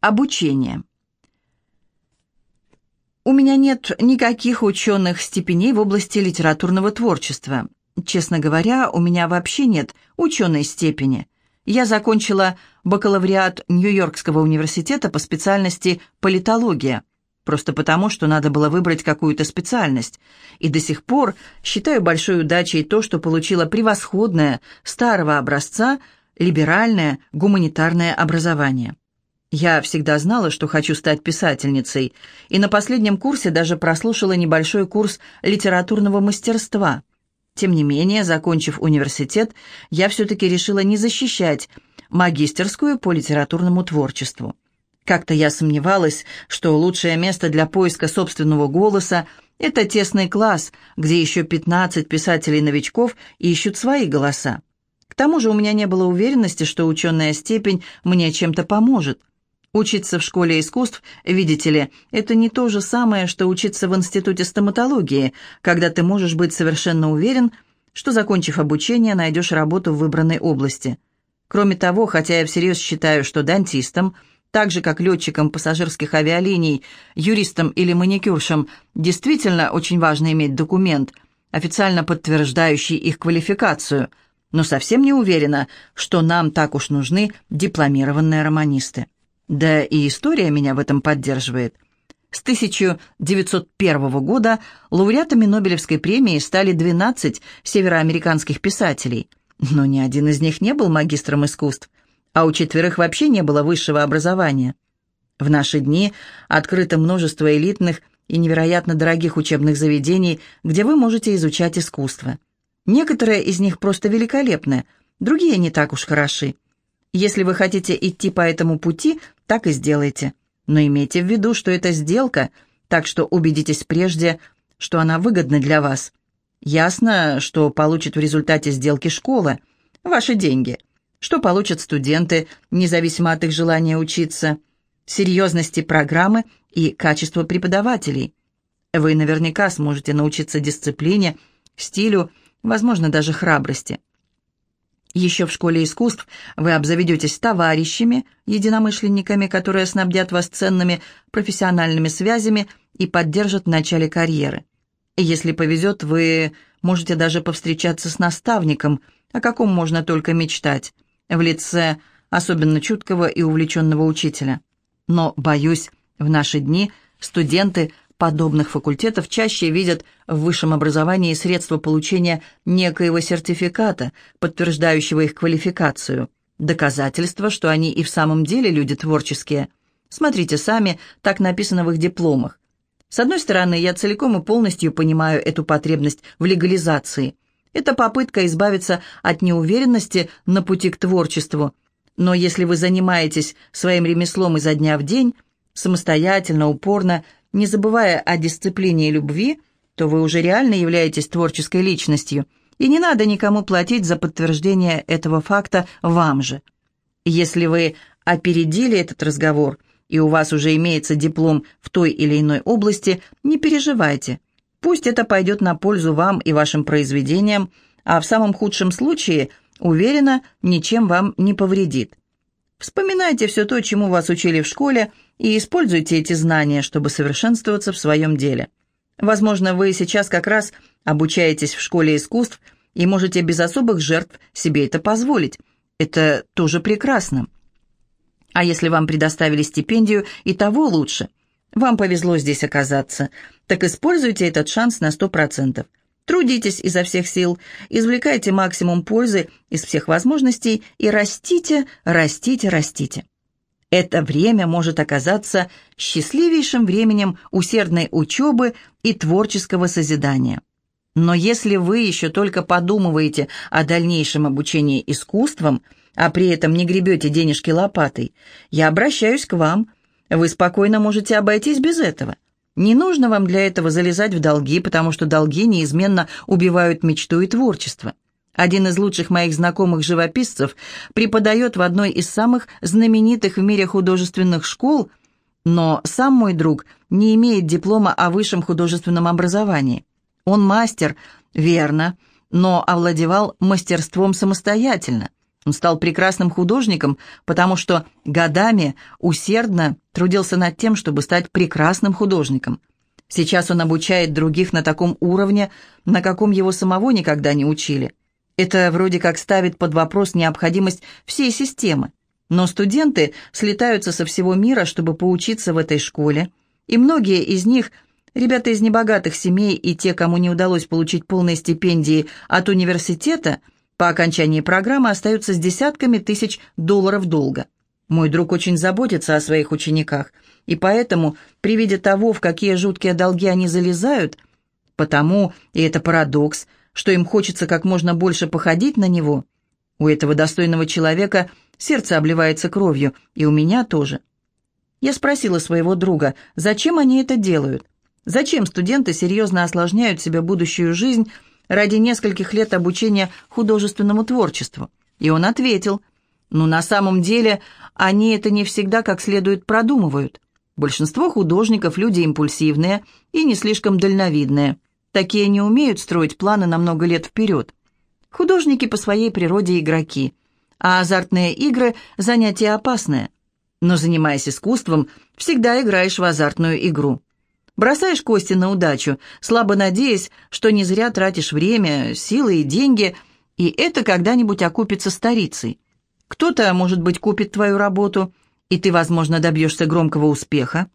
Обучение. У меня нет никаких ученых степеней в области литературного творчества. Честно говоря, у меня вообще нет ученой степени. Я закончила бакалавриат Нью-Йоркского университета по специальности политология, просто потому, что надо было выбрать какую-то специальность. И до сих пор считаю большой удачей то, что получила превосходное, старого образца, либеральное гуманитарное образование. Я всегда знала, что хочу стать писательницей, и на последнем курсе даже прослушала небольшой курс литературного мастерства. Тем не менее, закончив университет, я все-таки решила не защищать магистерскую по литературному творчеству. Как-то я сомневалась, что лучшее место для поиска собственного голоса – это тесный класс, где еще 15 писателей-новичков ищут свои голоса. К тому же у меня не было уверенности, что ученая степень мне чем-то поможет. Учиться в школе искусств, видите ли, это не то же самое, что учиться в институте стоматологии, когда ты можешь быть совершенно уверен, что, закончив обучение, найдешь работу в выбранной области. Кроме того, хотя я всерьез считаю, что дантистам, так же как летчикам пассажирских авиалиний, юристам или маникюршам, действительно очень важно иметь документ, официально подтверждающий их квалификацию, но совсем не уверена, что нам так уж нужны дипломированные романисты. Да и история меня в этом поддерживает. С 1901 года лауреатами Нобелевской премии стали 12 североамериканских писателей, но ни один из них не был магистром искусств, а у четверых вообще не было высшего образования. В наши дни открыто множество элитных и невероятно дорогих учебных заведений, где вы можете изучать искусство. Некоторые из них просто великолепны, другие не так уж хороши. Если вы хотите идти по этому пути, так и сделайте. Но имейте в виду, что это сделка, так что убедитесь прежде, что она выгодна для вас. Ясно, что получит в результате сделки школа, ваши деньги, что получат студенты, независимо от их желания учиться, серьезности программы и качества преподавателей. Вы наверняка сможете научиться дисциплине, стилю, возможно, даже храбрости. Еще в школе искусств вы обзаведетесь товарищами, единомышленниками, которые снабдят вас ценными профессиональными связями и поддержат в начале карьеры. Если повезет, вы можете даже повстречаться с наставником, о каком можно только мечтать, в лице особенно чуткого и увлеченного учителя. Но, боюсь, в наши дни студенты подобных факультетов чаще видят в высшем образовании средства получения некоего сертификата, подтверждающего их квалификацию, доказательство, что они и в самом деле люди творческие. Смотрите сами, так написано в их дипломах. С одной стороны, я целиком и полностью понимаю эту потребность в легализации. Это попытка избавиться от неуверенности на пути к творчеству. Но если вы занимаетесь своим ремеслом изо дня в день, самостоятельно, упорно, не забывая о дисциплине и любви, то вы уже реально являетесь творческой личностью, и не надо никому платить за подтверждение этого факта вам же. Если вы опередили этот разговор, и у вас уже имеется диплом в той или иной области, не переживайте. Пусть это пойдет на пользу вам и вашим произведениям, а в самом худшем случае, уверена, ничем вам не повредит. Вспоминайте все то, чему вас учили в школе, и используйте эти знания, чтобы совершенствоваться в своем деле. Возможно, вы сейчас как раз обучаетесь в школе искусств и можете без особых жертв себе это позволить. Это тоже прекрасно. А если вам предоставили стипендию, и того лучше. Вам повезло здесь оказаться. Так используйте этот шанс на 100%. Трудитесь изо всех сил, извлекайте максимум пользы из всех возможностей и растите, растите, растите. Это время может оказаться счастливейшим временем усердной учебы и творческого созидания. Но если вы еще только подумываете о дальнейшем обучении искусствам, а при этом не гребете денежки лопатой, я обращаюсь к вам. Вы спокойно можете обойтись без этого. Не нужно вам для этого залезать в долги, потому что долги неизменно убивают мечту и творчество. Один из лучших моих знакомых живописцев преподает в одной из самых знаменитых в мире художественных школ, но сам мой друг не имеет диплома о высшем художественном образовании. Он мастер, верно, но овладевал мастерством самостоятельно. Он стал прекрасным художником, потому что годами усердно трудился над тем, чтобы стать прекрасным художником. Сейчас он обучает других на таком уровне, на каком его самого никогда не учили. Это вроде как ставит под вопрос необходимость всей системы. Но студенты слетаются со всего мира, чтобы поучиться в этой школе, и многие из них – Ребята из небогатых семей и те, кому не удалось получить полные стипендии от университета, по окончании программы остаются с десятками тысяч долларов долга. Мой друг очень заботится о своих учениках, и поэтому, при виде того, в какие жуткие долги они залезают, потому, и это парадокс, что им хочется как можно больше походить на него, у этого достойного человека сердце обливается кровью, и у меня тоже. Я спросила своего друга, зачем они это делают – Зачем студенты серьезно осложняют себе будущую жизнь ради нескольких лет обучения художественному творчеству? И он ответил, ну на самом деле они это не всегда как следует продумывают. Большинство художников – люди импульсивные и не слишком дальновидные. Такие не умеют строить планы на много лет вперед. Художники по своей природе игроки, а азартные игры – занятие опасное. Но занимаясь искусством, всегда играешь в азартную игру. Бросаешь кости на удачу, слабо надеясь, что не зря тратишь время, силы и деньги, и это когда-нибудь окупится старицей. Кто-то, может быть, купит твою работу, и ты, возможно, добьешься громкого успеха.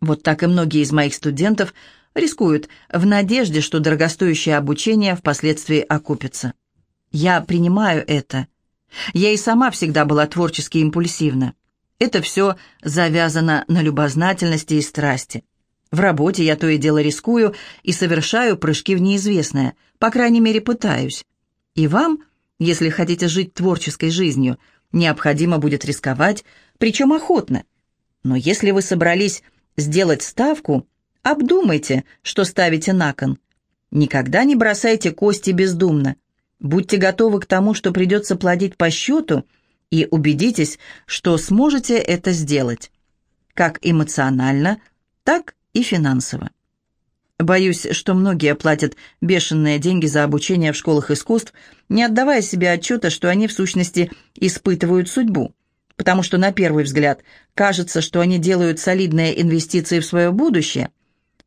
Вот так и многие из моих студентов рискуют в надежде, что дорогостоящее обучение впоследствии окупится. Я принимаю это. Я и сама всегда была творчески импульсивна. Это все завязано на любознательности и страсти. В работе я то и дело рискую и совершаю прыжки в неизвестное, по крайней мере пытаюсь. И вам, если хотите жить творческой жизнью, необходимо будет рисковать, причем охотно. Но если вы собрались сделать ставку, обдумайте, что ставите на кон. Никогда не бросайте кости бездумно. Будьте готовы к тому, что придется плодить по счету, и убедитесь, что сможете это сделать. Как эмоционально, так и финансово. Боюсь, что многие платят бешеные деньги за обучение в школах искусств, не отдавая себе отчета, что они в сущности испытывают судьбу, потому что на первый взгляд кажется, что они делают солидные инвестиции в свое будущее.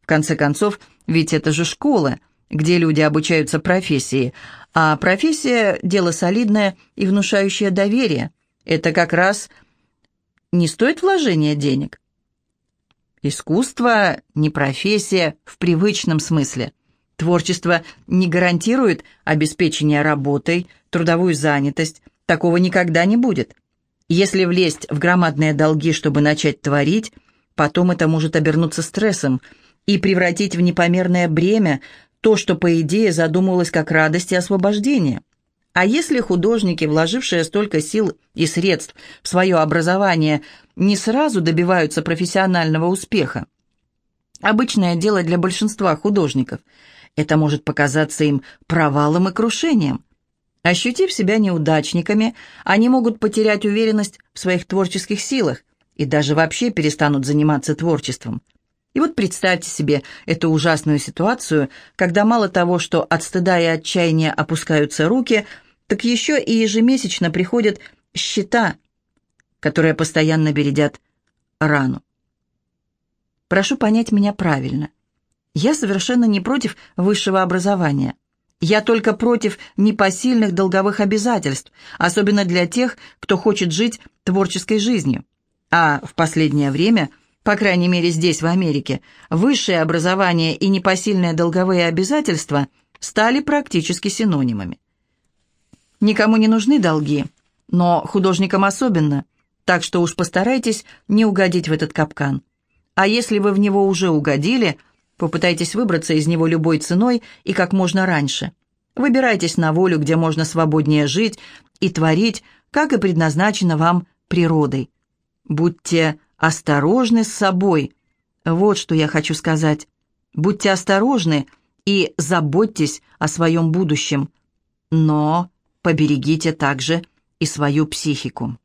В конце концов, ведь это же школа, где люди обучаются профессии, а профессия – дело солидное и внушающее доверие. Это как раз не стоит вложения денег. Искусство не профессия в привычном смысле. Творчество не гарантирует обеспечение работой, трудовую занятость. Такого никогда не будет. Если влезть в громадные долги, чтобы начать творить, потом это может обернуться стрессом и превратить в непомерное бремя то, что, по идее, задумывалось как радость и освобождение. А если художники, вложившие столько сил и средств в свое образование, не сразу добиваются профессионального успеха? Обычное дело для большинства художников. Это может показаться им провалом и крушением. Ощутив себя неудачниками, они могут потерять уверенность в своих творческих силах и даже вообще перестанут заниматься творчеством. И вот представьте себе эту ужасную ситуацию, когда мало того, что от стыда и отчаяния опускаются руки – так еще и ежемесячно приходят счета, которые постоянно бередят рану. Прошу понять меня правильно. Я совершенно не против высшего образования. Я только против непосильных долговых обязательств, особенно для тех, кто хочет жить творческой жизнью. А в последнее время, по крайней мере здесь, в Америке, высшее образование и непосильные долговые обязательства стали практически синонимами. Никому не нужны долги, но художникам особенно, так что уж постарайтесь не угодить в этот капкан. А если вы в него уже угодили, попытайтесь выбраться из него любой ценой и как можно раньше. Выбирайтесь на волю, где можно свободнее жить и творить, как и предназначено вам природой. Будьте осторожны с собой. Вот что я хочу сказать. Будьте осторожны и заботьтесь о своем будущем. Но поберегите также и свою психику.